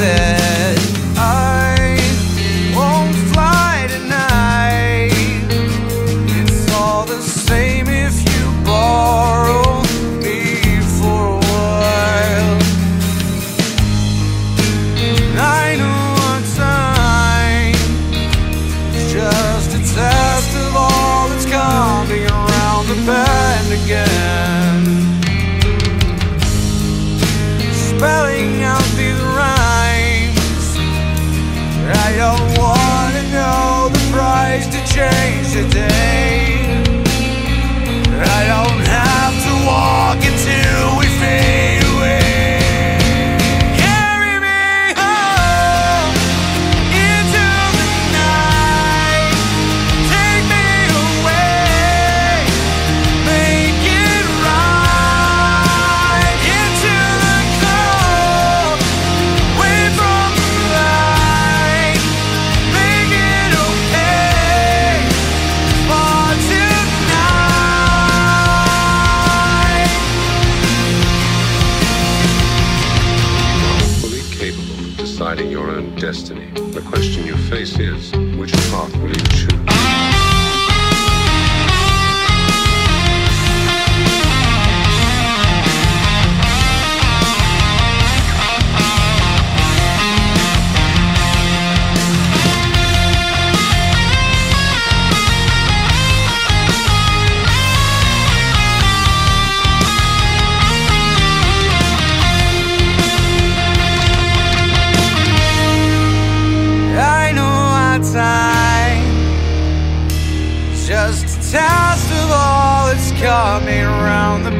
there should do deciding your own destiny. The question you face is, which path will you choose? coming me round the